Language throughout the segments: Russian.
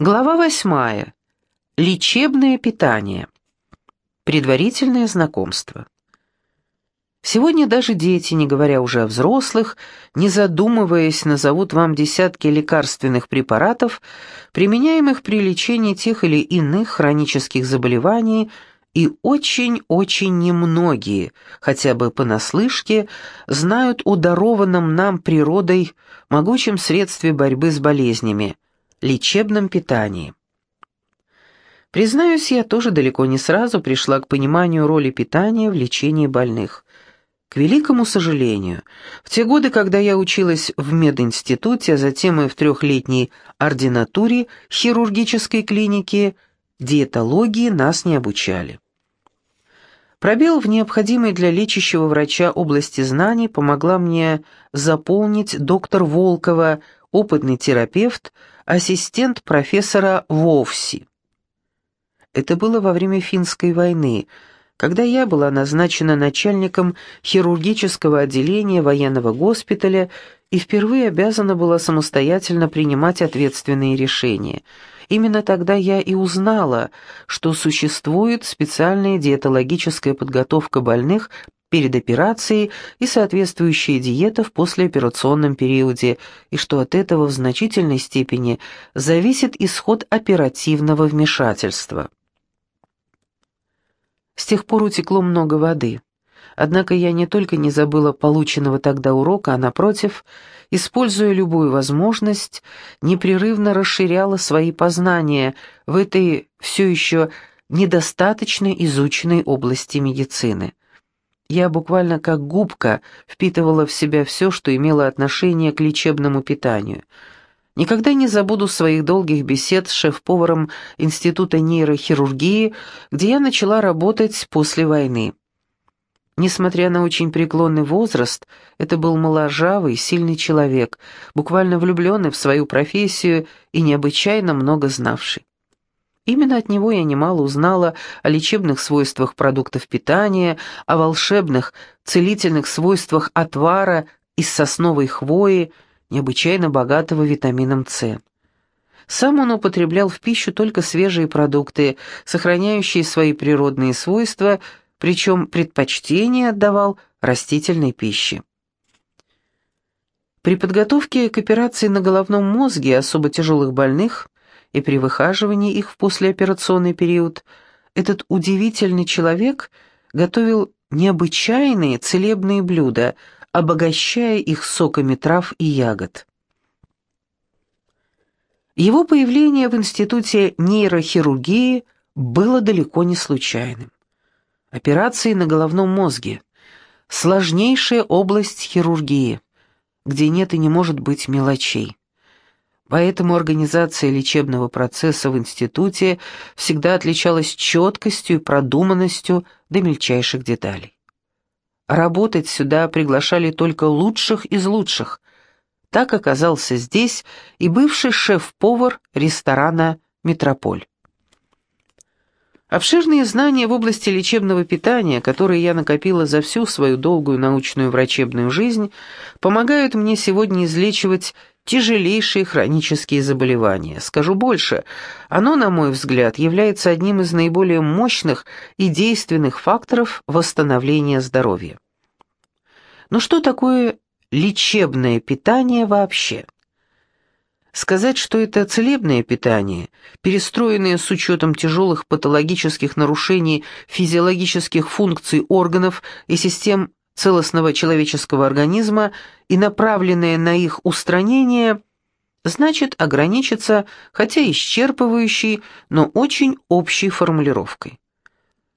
Глава восьмая. Лечебное питание. Предварительное знакомство. Сегодня даже дети, не говоря уже о взрослых, не задумываясь, назовут вам десятки лекарственных препаратов, применяемых при лечении тех или иных хронических заболеваний, и очень-очень немногие, хотя бы понаслышке, знают о дарованном нам природой могучем средстве борьбы с болезнями – лечебном питании. Признаюсь, я тоже далеко не сразу пришла к пониманию роли питания в лечении больных. К великому сожалению, в те годы, когда я училась в мединституте, а затем и в трехлетней ординатуре хирургической клиники, диетологии нас не обучали. Пробел в необходимой для лечащего врача области знаний помогла мне заполнить доктор Волкова, опытный терапевт, ассистент профессора Вовси. Это было во время финской войны, когда я была назначена начальником хирургического отделения военного госпиталя и впервые обязана была самостоятельно принимать ответственные решения. Именно тогда я и узнала, что существует специальная диетологическая подготовка больных перед операцией и соответствующая диета в послеоперационном периоде, и что от этого в значительной степени зависит исход оперативного вмешательства. С тех пор утекло много воды. Однако я не только не забыла полученного тогда урока, а напротив, используя любую возможность, непрерывно расширяла свои познания в этой все еще недостаточно изученной области медицины. Я буквально как губка впитывала в себя все, что имело отношение к лечебному питанию. Никогда не забуду своих долгих бесед с шеф-поваром Института нейрохирургии, где я начала работать после войны. Несмотря на очень преклонный возраст, это был моложавый, сильный человек, буквально влюбленный в свою профессию и необычайно много знавший. Именно от него я немало узнала о лечебных свойствах продуктов питания, о волшебных, целительных свойствах отвара из сосновой хвои, необычайно богатого витамином С. Сам он употреблял в пищу только свежие продукты, сохраняющие свои природные свойства, причем предпочтение отдавал растительной пище. При подготовке к операции на головном мозге особо тяжелых больных и при выхаживании их в послеоперационный период, этот удивительный человек готовил необычайные целебные блюда, обогащая их соками трав и ягод. Его появление в Институте нейрохирургии было далеко не случайным. Операции на головном мозге – сложнейшая область хирургии, где нет и не может быть мелочей. Поэтому организация лечебного процесса в институте всегда отличалась четкостью и продуманностью до мельчайших деталей. Работать сюда приглашали только лучших из лучших. Так оказался здесь и бывший шеф-повар ресторана «Метрополь». Обширные знания в области лечебного питания, которые я накопила за всю свою долгую научную врачебную жизнь, помогают мне сегодня излечивать тяжелейшие хронические заболевания. Скажу больше, оно, на мой взгляд, является одним из наиболее мощных и действенных факторов восстановления здоровья. Но что такое лечебное питание вообще? Сказать, что это целебное питание, перестроенное с учетом тяжелых патологических нарушений физиологических функций органов и систем целостного человеческого организма и направленное на их устранение, значит ограничиться, хотя исчерпывающей, но очень общей формулировкой.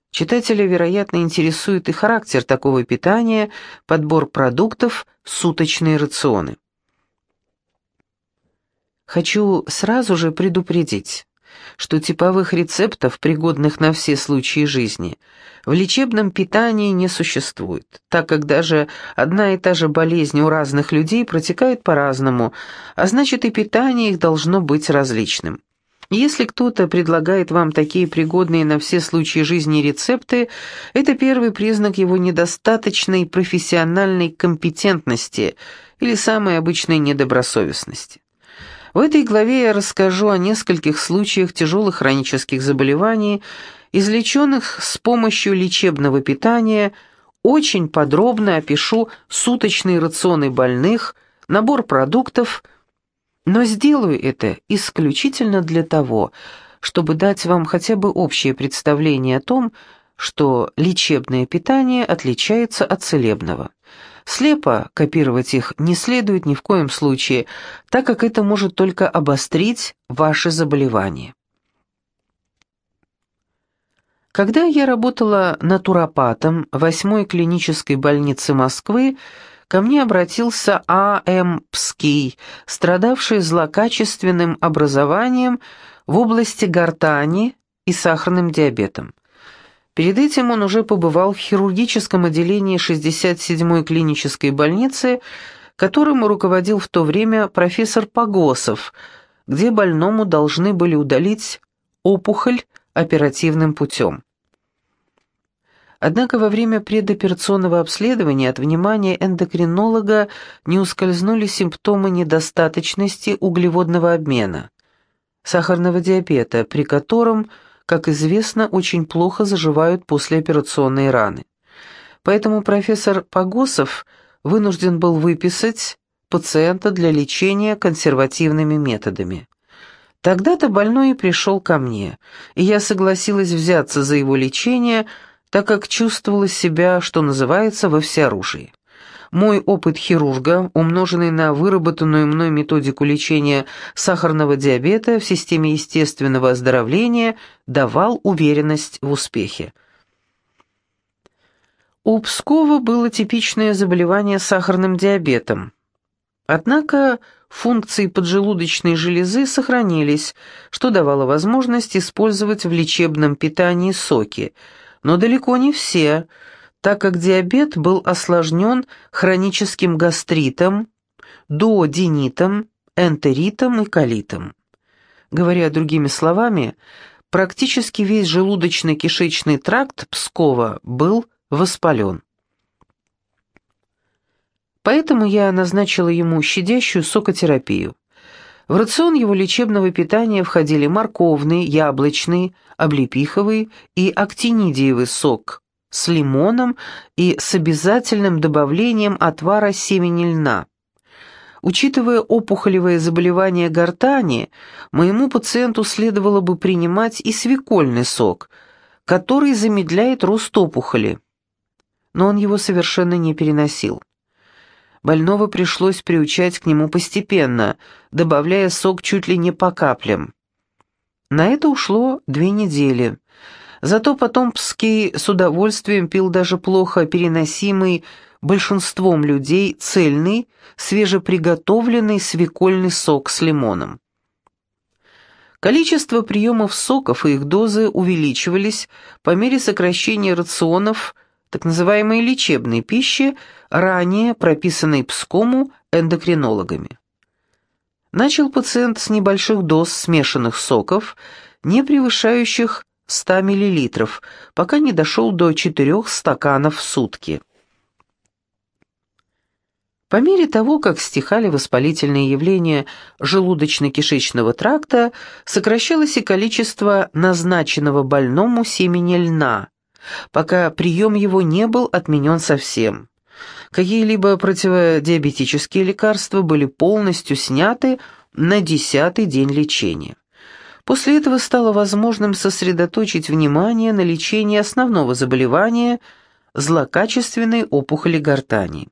Читателя, вероятно, интересует и характер такого питания, подбор продуктов, суточные рационы. Хочу сразу же предупредить что типовых рецептов, пригодных на все случаи жизни, в лечебном питании не существует, так как даже одна и та же болезнь у разных людей протекает по-разному, а значит и питание их должно быть различным. Если кто-то предлагает вам такие пригодные на все случаи жизни рецепты, это первый признак его недостаточной профессиональной компетентности или самой обычной недобросовестности. В этой главе я расскажу о нескольких случаях тяжелых хронических заболеваний, излеченных с помощью лечебного питания, очень подробно опишу суточные рационы больных, набор продуктов, но сделаю это исключительно для того, чтобы дать вам хотя бы общее представление о том, что лечебное питание отличается от целебного. Слепо копировать их не следует ни в коем случае, так как это может только обострить ваше заболевание. Когда я работала натуропатом в 8 клинической больнице Москвы, ко мне обратился А.М. Пский, страдавший злокачественным образованием в области гортани и сахарным диабетом. Перед этим он уже побывал в хирургическом отделении 67-й клинической больницы, которым руководил в то время профессор Погосов, где больному должны были удалить опухоль оперативным путем. Однако во время предоперационного обследования от внимания эндокринолога не ускользнули симптомы недостаточности углеводного обмена, сахарного диабета, при котором – как известно, очень плохо заживают послеоперационные раны. Поэтому профессор Погосов вынужден был выписать пациента для лечения консервативными методами. Тогда-то больной и пришел ко мне, и я согласилась взяться за его лечение, так как чувствовала себя, что называется, во всеоружии. Мой опыт хирурга, умноженный на выработанную мной методику лечения сахарного диабета в системе естественного оздоровления, давал уверенность в успехе. У Пскова было типичное заболевание сахарным диабетом. Однако функции поджелудочной железы сохранились, что давало возможность использовать в лечебном питании соки, но далеко не все – так как диабет был осложнен хроническим гастритом, дуоденитом, энтеритом и колитом. Говоря другими словами, практически весь желудочно-кишечный тракт Пскова был воспален. Поэтому я назначила ему щадящую сокотерапию. В рацион его лечебного питания входили морковный, яблочный, облепиховый и актинидиевый сок, с лимоном и с обязательным добавлением отвара семени льна. Учитывая опухолевое заболевание гортани, моему пациенту следовало бы принимать и свекольный сок, который замедляет рост опухоли. Но он его совершенно не переносил. Больного пришлось приучать к нему постепенно, добавляя сок чуть ли не по каплям. На это ушло две недели – Зато потом Пский с удовольствием пил даже плохо переносимый большинством людей цельный, свежеприготовленный свекольный сок с лимоном. Количество приемов соков и их дозы увеличивались по мере сокращения рационов так называемой лечебной пищи, ранее прописанной Пскому эндокринологами. Начал пациент с небольших доз смешанных соков, не превышающих 100 мл, пока не дошел до 4 стаканов в сутки. По мере того, как стихали воспалительные явления желудочно-кишечного тракта, сокращалось и количество назначенного больному семени льна, пока прием его не был отменен совсем. Какие-либо противодиабетические лекарства были полностью сняты на десятый день лечения. После этого стало возможным сосредоточить внимание на лечении основного заболевания – злокачественной опухоли гортани.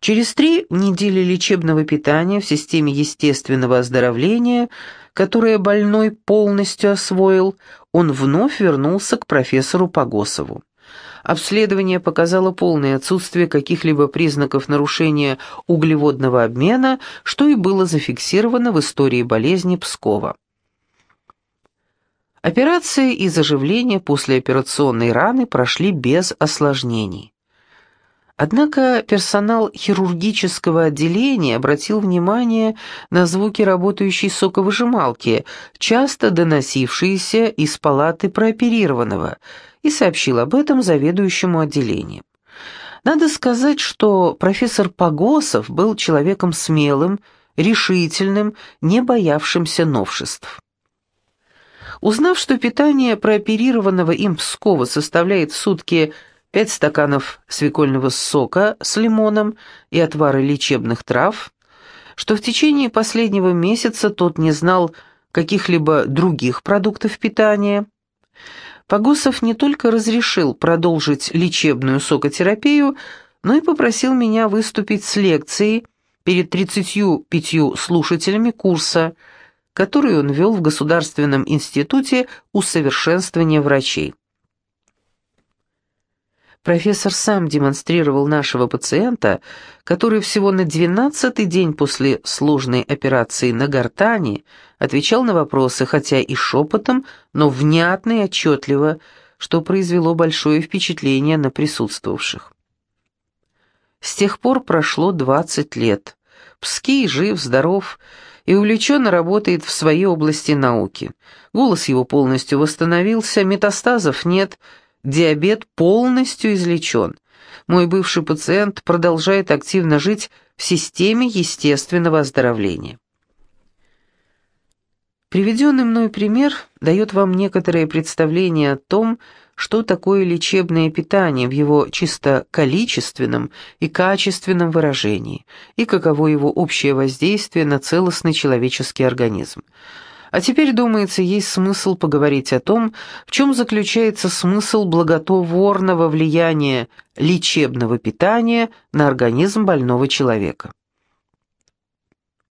Через три недели лечебного питания в системе естественного оздоровления, которое больной полностью освоил, он вновь вернулся к профессору Погосову. Обследование показало полное отсутствие каких-либо признаков нарушения углеводного обмена, что и было зафиксировано в истории болезни Пскова. Операция и заживление послеоперационной раны прошли без осложнений. Однако персонал хирургического отделения обратил внимание на звуки работающей соковыжималки, часто доносившиеся из палаты прооперированного, и сообщил об этом заведующему отделением. Надо сказать, что профессор Погосов был человеком смелым, решительным, не боявшимся новшеств. Узнав, что питание прооперированного им Пскова составляет в сутки 5 стаканов свекольного сока с лимоном и отвары лечебных трав, что в течение последнего месяца тот не знал каких-либо других продуктов питания, Погосов не только разрешил продолжить лечебную сокотерапию, но и попросил меня выступить с лекцией перед 35 слушателями курса – который он вел в Государственном институте усовершенствования врачей. Профессор сам демонстрировал нашего пациента, который всего на двенадцатый день после сложной операции на гортани отвечал на вопросы, хотя и шепотом, но внятно и отчетливо, что произвело большое впечатление на присутствовавших. С тех пор прошло двадцать лет. Пский жив, здоров, и увлеченно работает в своей области науки. Голос его полностью восстановился, метастазов нет, диабет полностью излечен. Мой бывший пациент продолжает активно жить в системе естественного оздоровления. Приведенный мной пример дает вам некоторое представление о том, что такое лечебное питание в его чисто количественном и качественном выражении, и каково его общее воздействие на целостный человеческий организм. А теперь, думается, есть смысл поговорить о том, в чем заключается смысл благотворного влияния лечебного питания на организм больного человека.